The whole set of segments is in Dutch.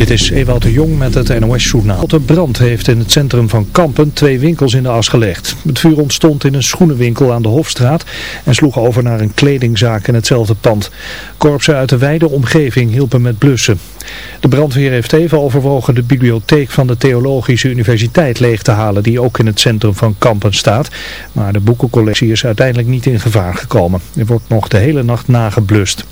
Dit is Ewout de Jong met het NOS-journaal. De brand heeft in het centrum van Kampen twee winkels in de as gelegd. Het vuur ontstond in een schoenenwinkel aan de Hofstraat en sloeg over naar een kledingzaak in hetzelfde pand. Korpsen uit de wijde omgeving hielpen met blussen. De brandweer heeft even overwogen de bibliotheek van de Theologische Universiteit leeg te halen, die ook in het centrum van Kampen staat. Maar de boekencollectie is uiteindelijk niet in gevaar gekomen. Er wordt nog de hele nacht nageblust.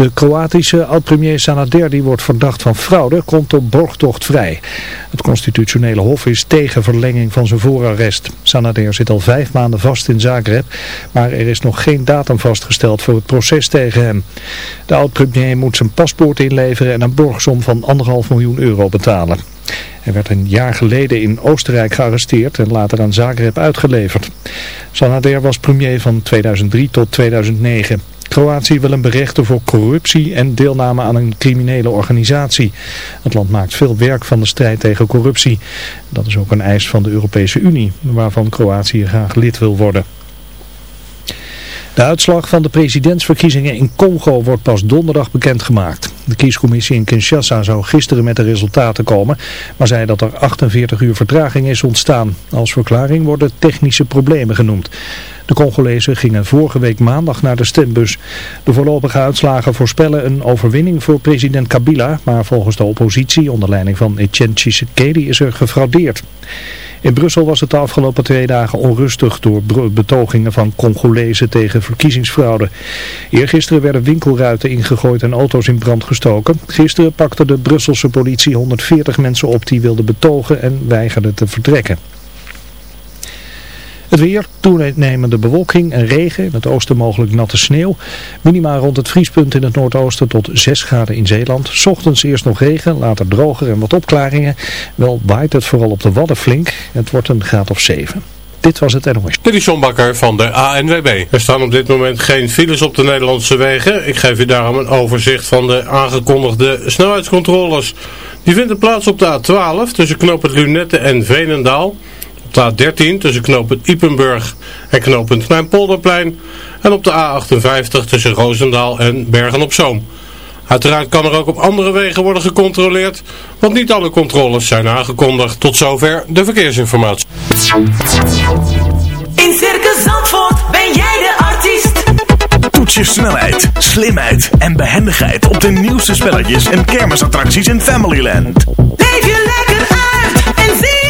De Kroatische oud-premier Sanader, die wordt verdacht van fraude, komt op borgtocht vrij. Het constitutionele hof is tegen verlenging van zijn voorarrest. Sanader zit al vijf maanden vast in Zagreb, maar er is nog geen datum vastgesteld voor het proces tegen hem. De oud-premier moet zijn paspoort inleveren en een borgsom van anderhalf miljoen euro betalen. Hij werd een jaar geleden in Oostenrijk gearresteerd en later aan Zagreb uitgeleverd. Sanader was premier van 2003 tot 2009. Kroatië wil hem berechten voor corruptie en deelname aan een criminele organisatie. Het land maakt veel werk van de strijd tegen corruptie. Dat is ook een eis van de Europese Unie, waarvan Kroatië graag lid wil worden. De uitslag van de presidentsverkiezingen in Congo wordt pas donderdag bekendgemaakt. De kiescommissie in Kinshasa zou gisteren met de resultaten komen, maar zei dat er 48 uur vertraging is ontstaan. Als verklaring worden technische problemen genoemd. De Congolezen gingen vorige week maandag naar de stembus. De voorlopige uitslagen voorspellen een overwinning voor president Kabila, maar volgens de oppositie onder leiding van Etienne Tshisekedi is er gefraudeerd. In Brussel was het de afgelopen twee dagen onrustig door betogingen van Congolezen tegen verkiezingsfraude. Eergisteren werden winkelruiten ingegooid en auto's in brand gestoken. Gisteren pakte de Brusselse politie 140 mensen op die wilden betogen en weigerden te vertrekken. Het weer, toenemende bewolking en regen, in het oosten mogelijk natte sneeuw. Minima rond het vriespunt in het noordoosten tot 6 graden in Zeeland. Ochtends eerst nog regen, later droger en wat opklaringen. Wel waait het vooral op de Wadden flink. Het wordt een graad of 7. Dit was het NOS. Dit is John Bakker van de ANWB. Er staan op dit moment geen files op de Nederlandse wegen. Ik geef u daarom een overzicht van de aangekondigde snelheidscontroles. Die vinden plaats op de A12 tussen Knoop het Lunette en Veenendaal. Op de A13 tussen knooppunt Ipenburg en knooppunt Kleinpolderplein. En op de A58 tussen Roosendaal en Bergen-op-Zoom. Uiteraard kan er ook op andere wegen worden gecontroleerd, want niet alle controles zijn aangekondigd. Tot zover de verkeersinformatie. In Circus Zandvoort ben jij de artiest. Toets je snelheid, slimheid en behendigheid op de nieuwste spelletjes en kermisattracties in Familyland. Leef je lekker uit en zie.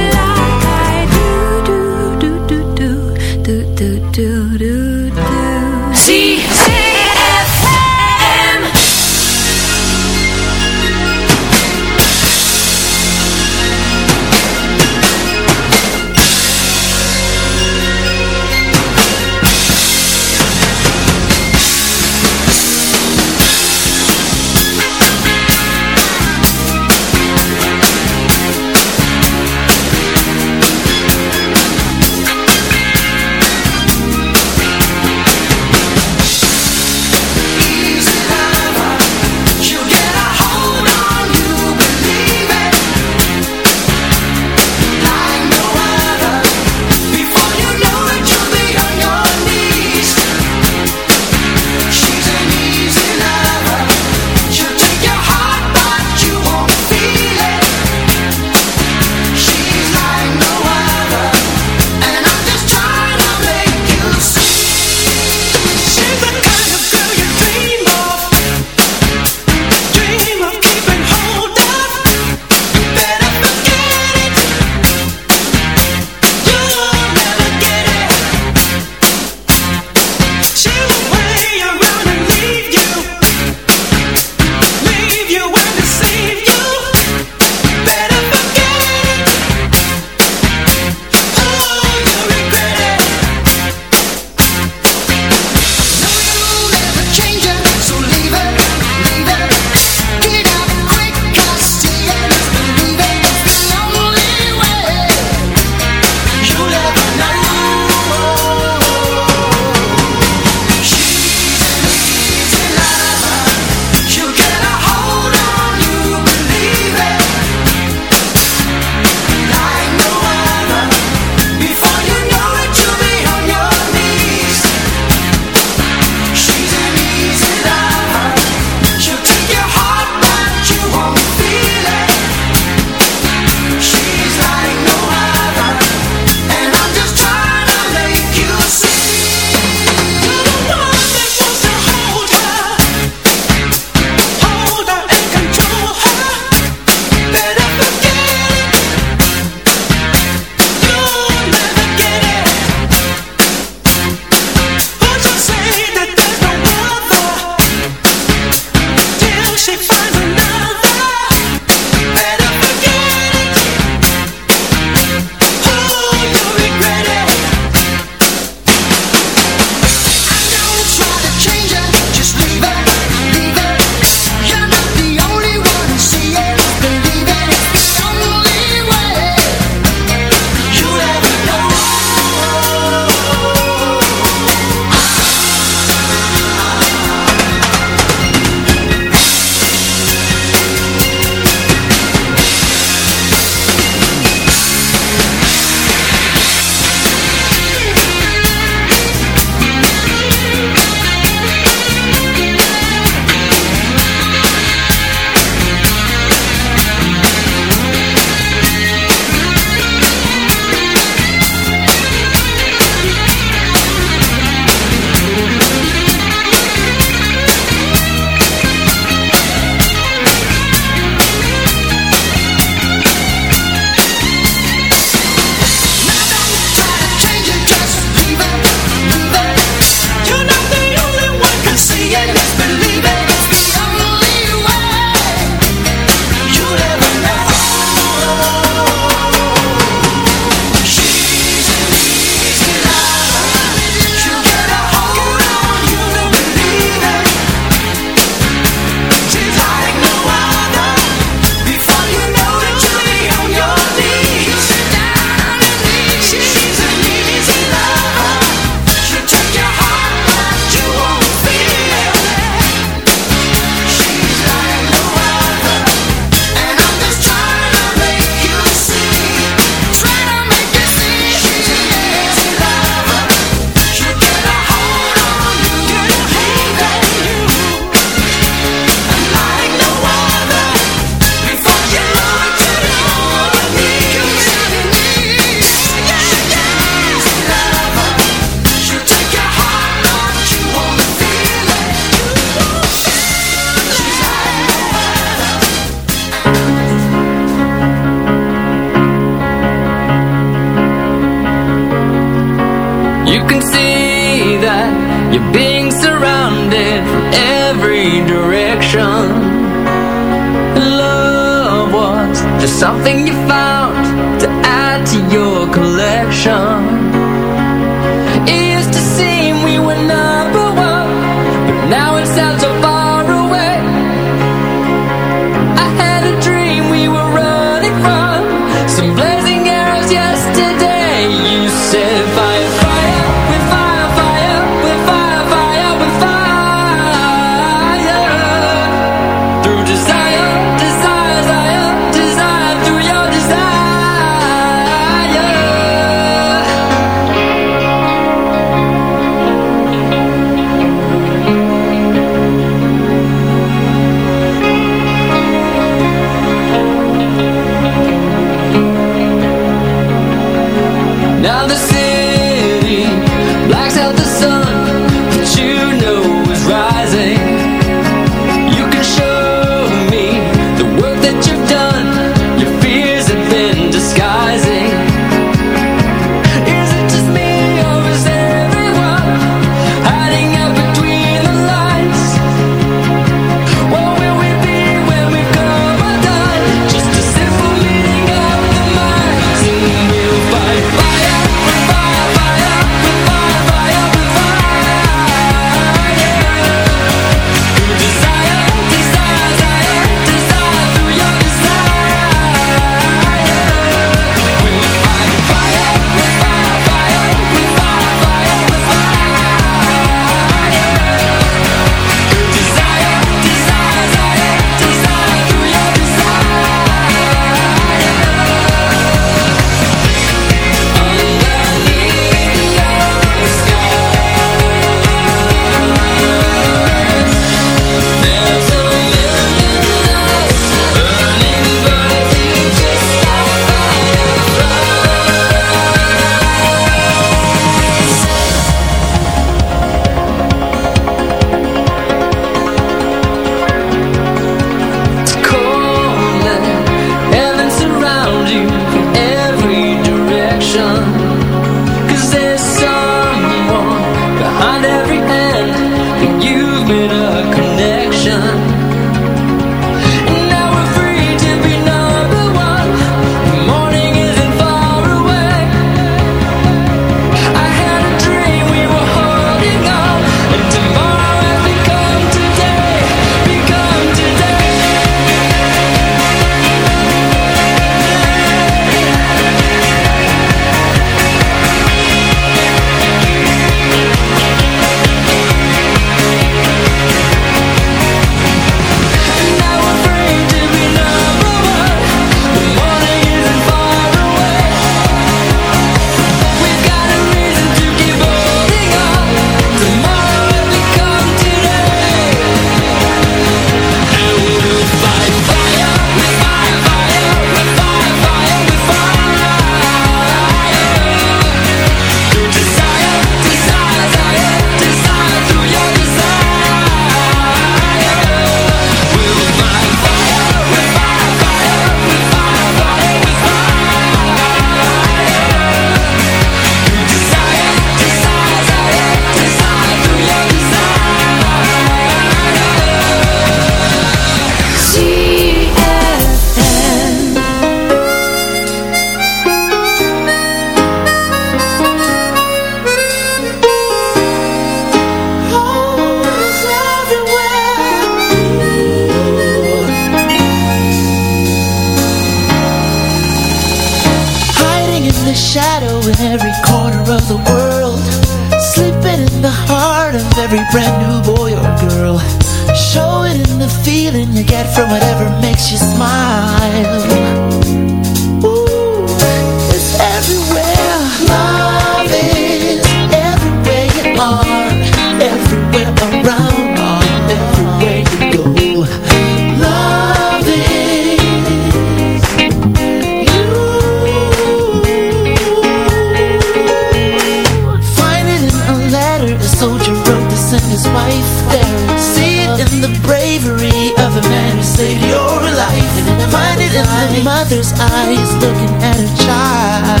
bravery of a man who saved your life. Find it in the mother's eyes looking at her child.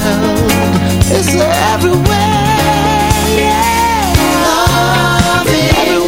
It's everywhere, yeah. Love everywhere.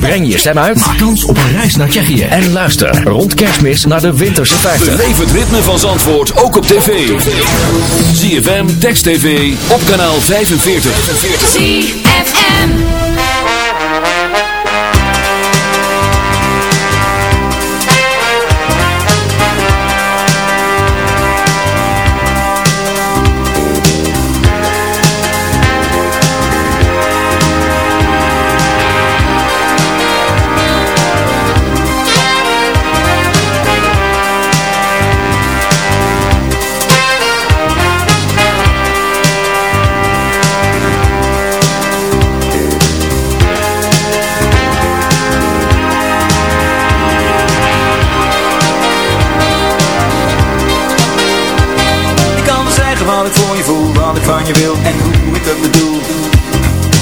Breng je stem uit. Maak kans op een reis naar Tsjechië. En luister rond kerstmis naar de winterse feiten. Leef het ritme van Zandvoort ook op tv. ZFM, Text TV, op kanaal 45. Van je wil en hoe ik het bedoel.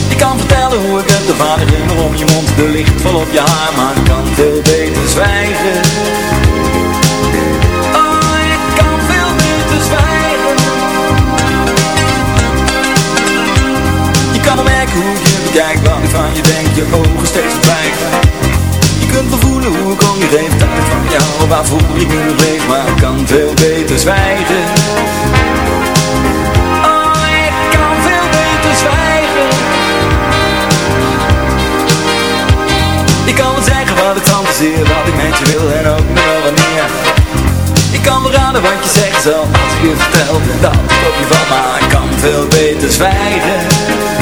Ik kan vertellen hoe ik het de rimmer om je mond, de licht vol op je haar, maar ik kan veel beter zwijgen. Oh, ik kan veel beter zwijgen. Je kan merken hoe je bekijk, wat ik van je denk, je ogen steeds verdwijgen. Je kunt wel voelen hoe ik om je geef, dat ik van jou, waarvoor ik nu leef, maar ik kan veel beter zwijgen. Wat ik met je wil en ook nog wanneer. Ik kan raden wat je zegt zal als ik je vertel dat op je val, maar ik kan veel beter zwijgen.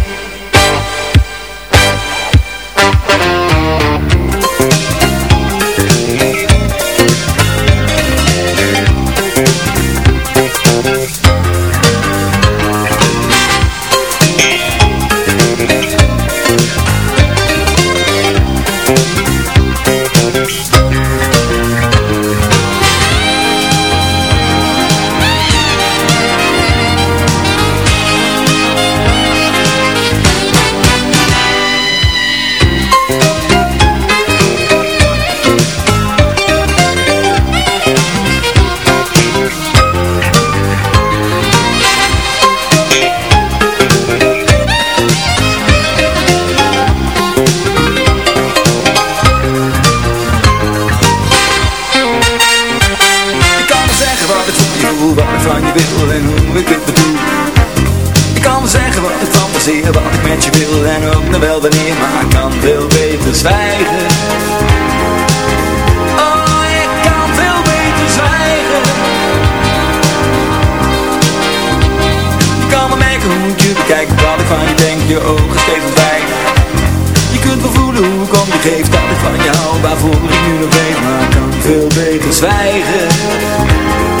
Je ogen steeds verdwijnen. Je kunt wel voelen hoe ik om je geef, dat ik van je hou, waarvoor ik nu nog weet, maar kan veel beter zwijgen.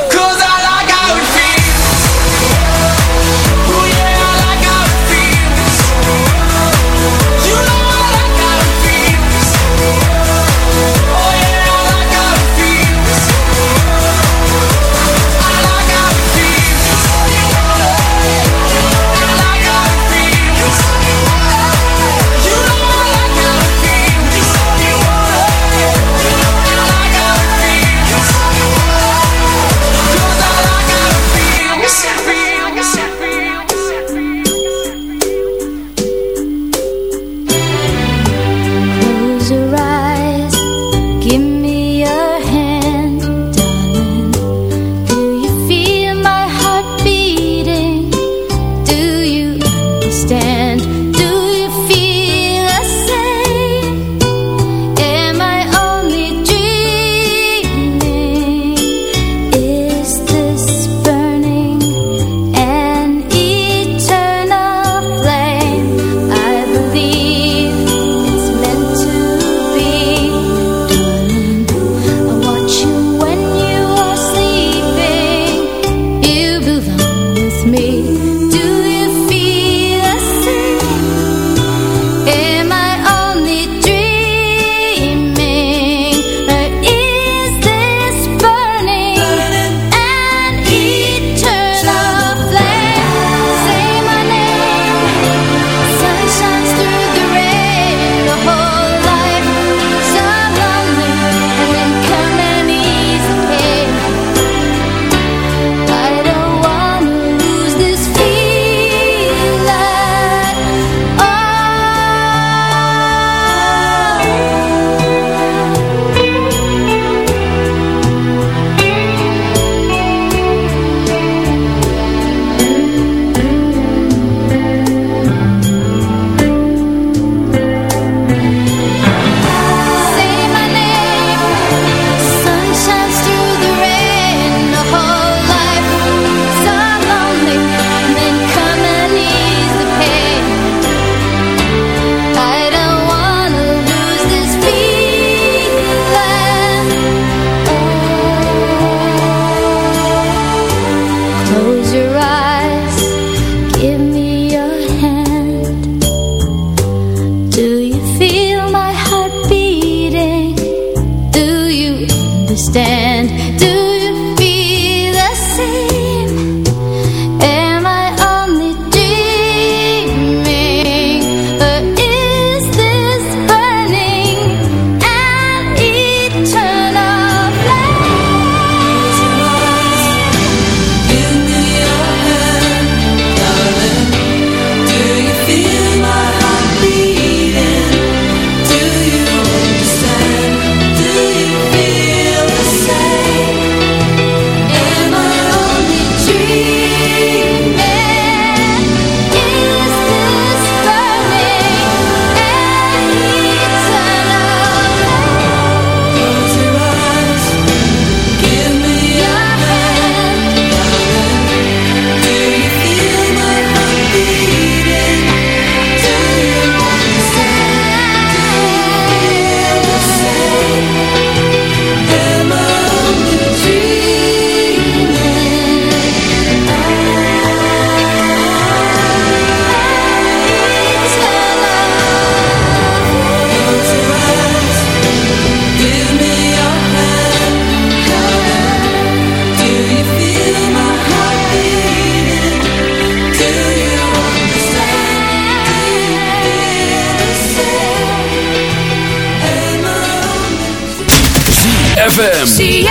ZFM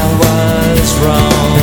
I was wrong.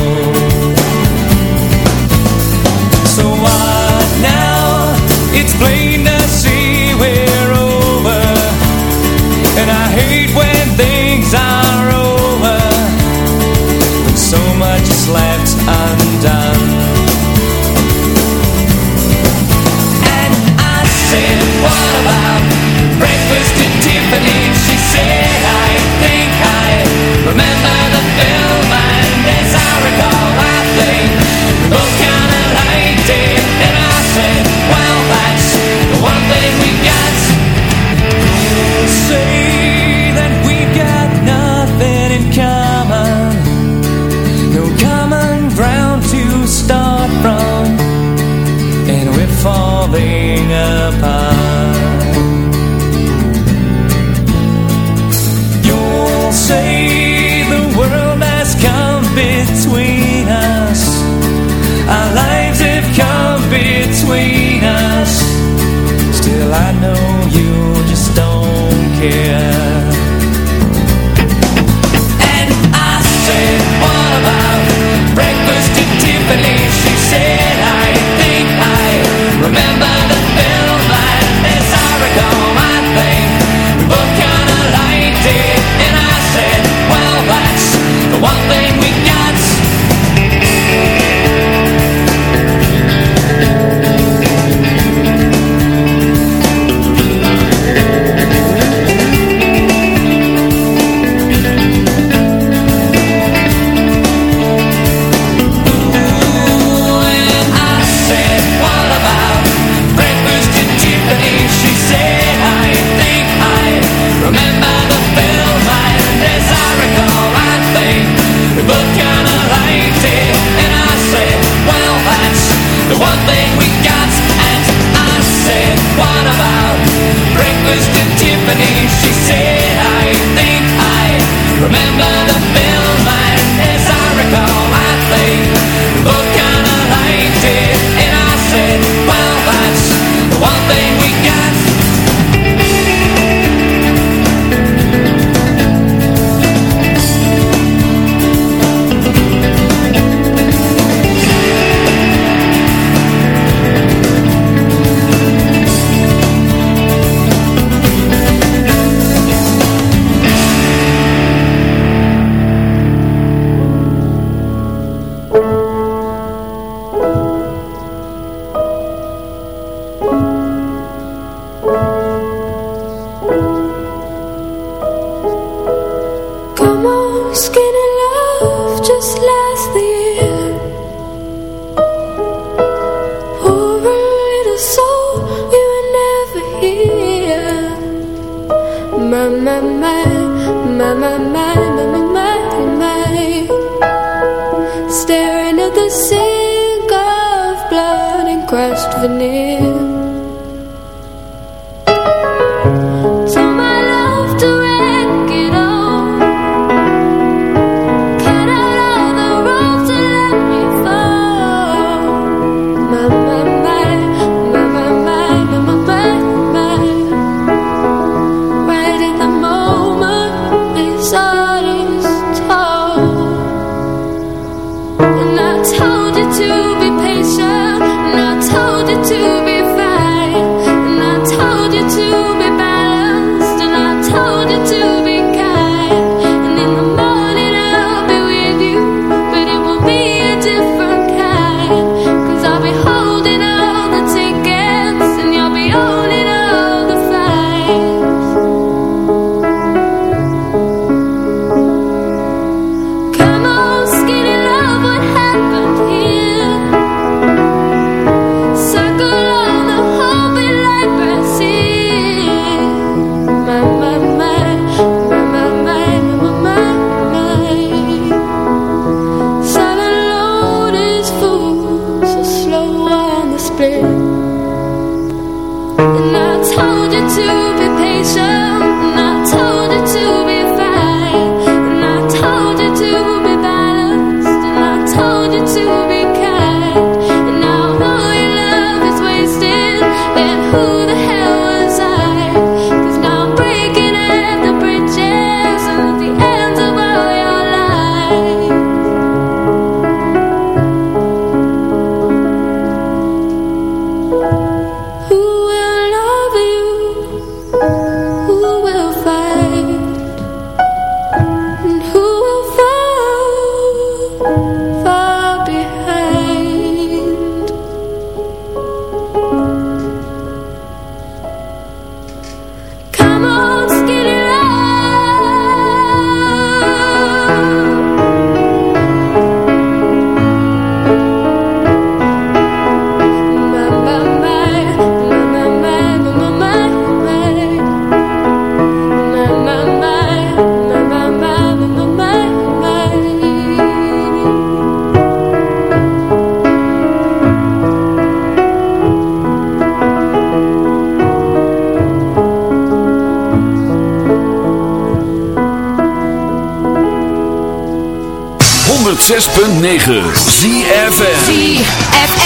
You just don't care. To 106.9 ZFM ZFM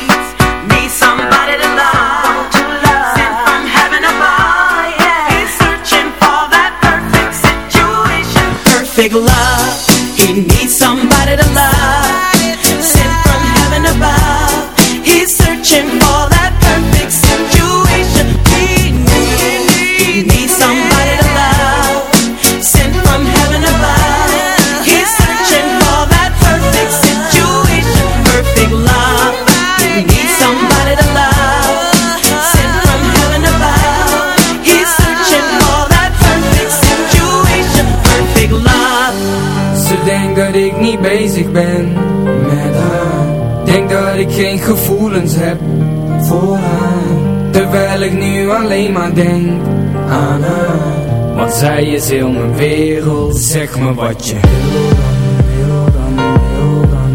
bezig ben met haar. Denk dat ik geen gevoelens heb voor haar. Terwijl ik nu alleen maar denk aan haar. Want zij is heel mijn wereld Zeg me wat je wil. Dan, wil dan,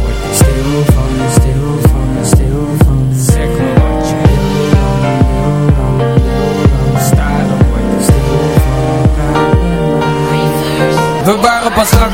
word ik stil van, stil van, stil van. Zeg me wat je wil. Dan, wil dan, wil ik We waren pas acht,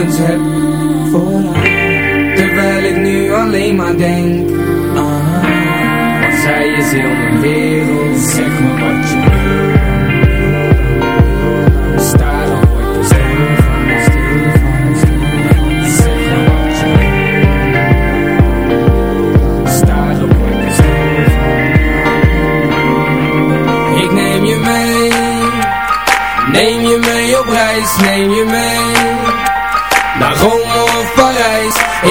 gevoelens heb voor haar Terwijl ik nu alleen maar denk haar Want zij is heel mijn wereld Zeg me wat je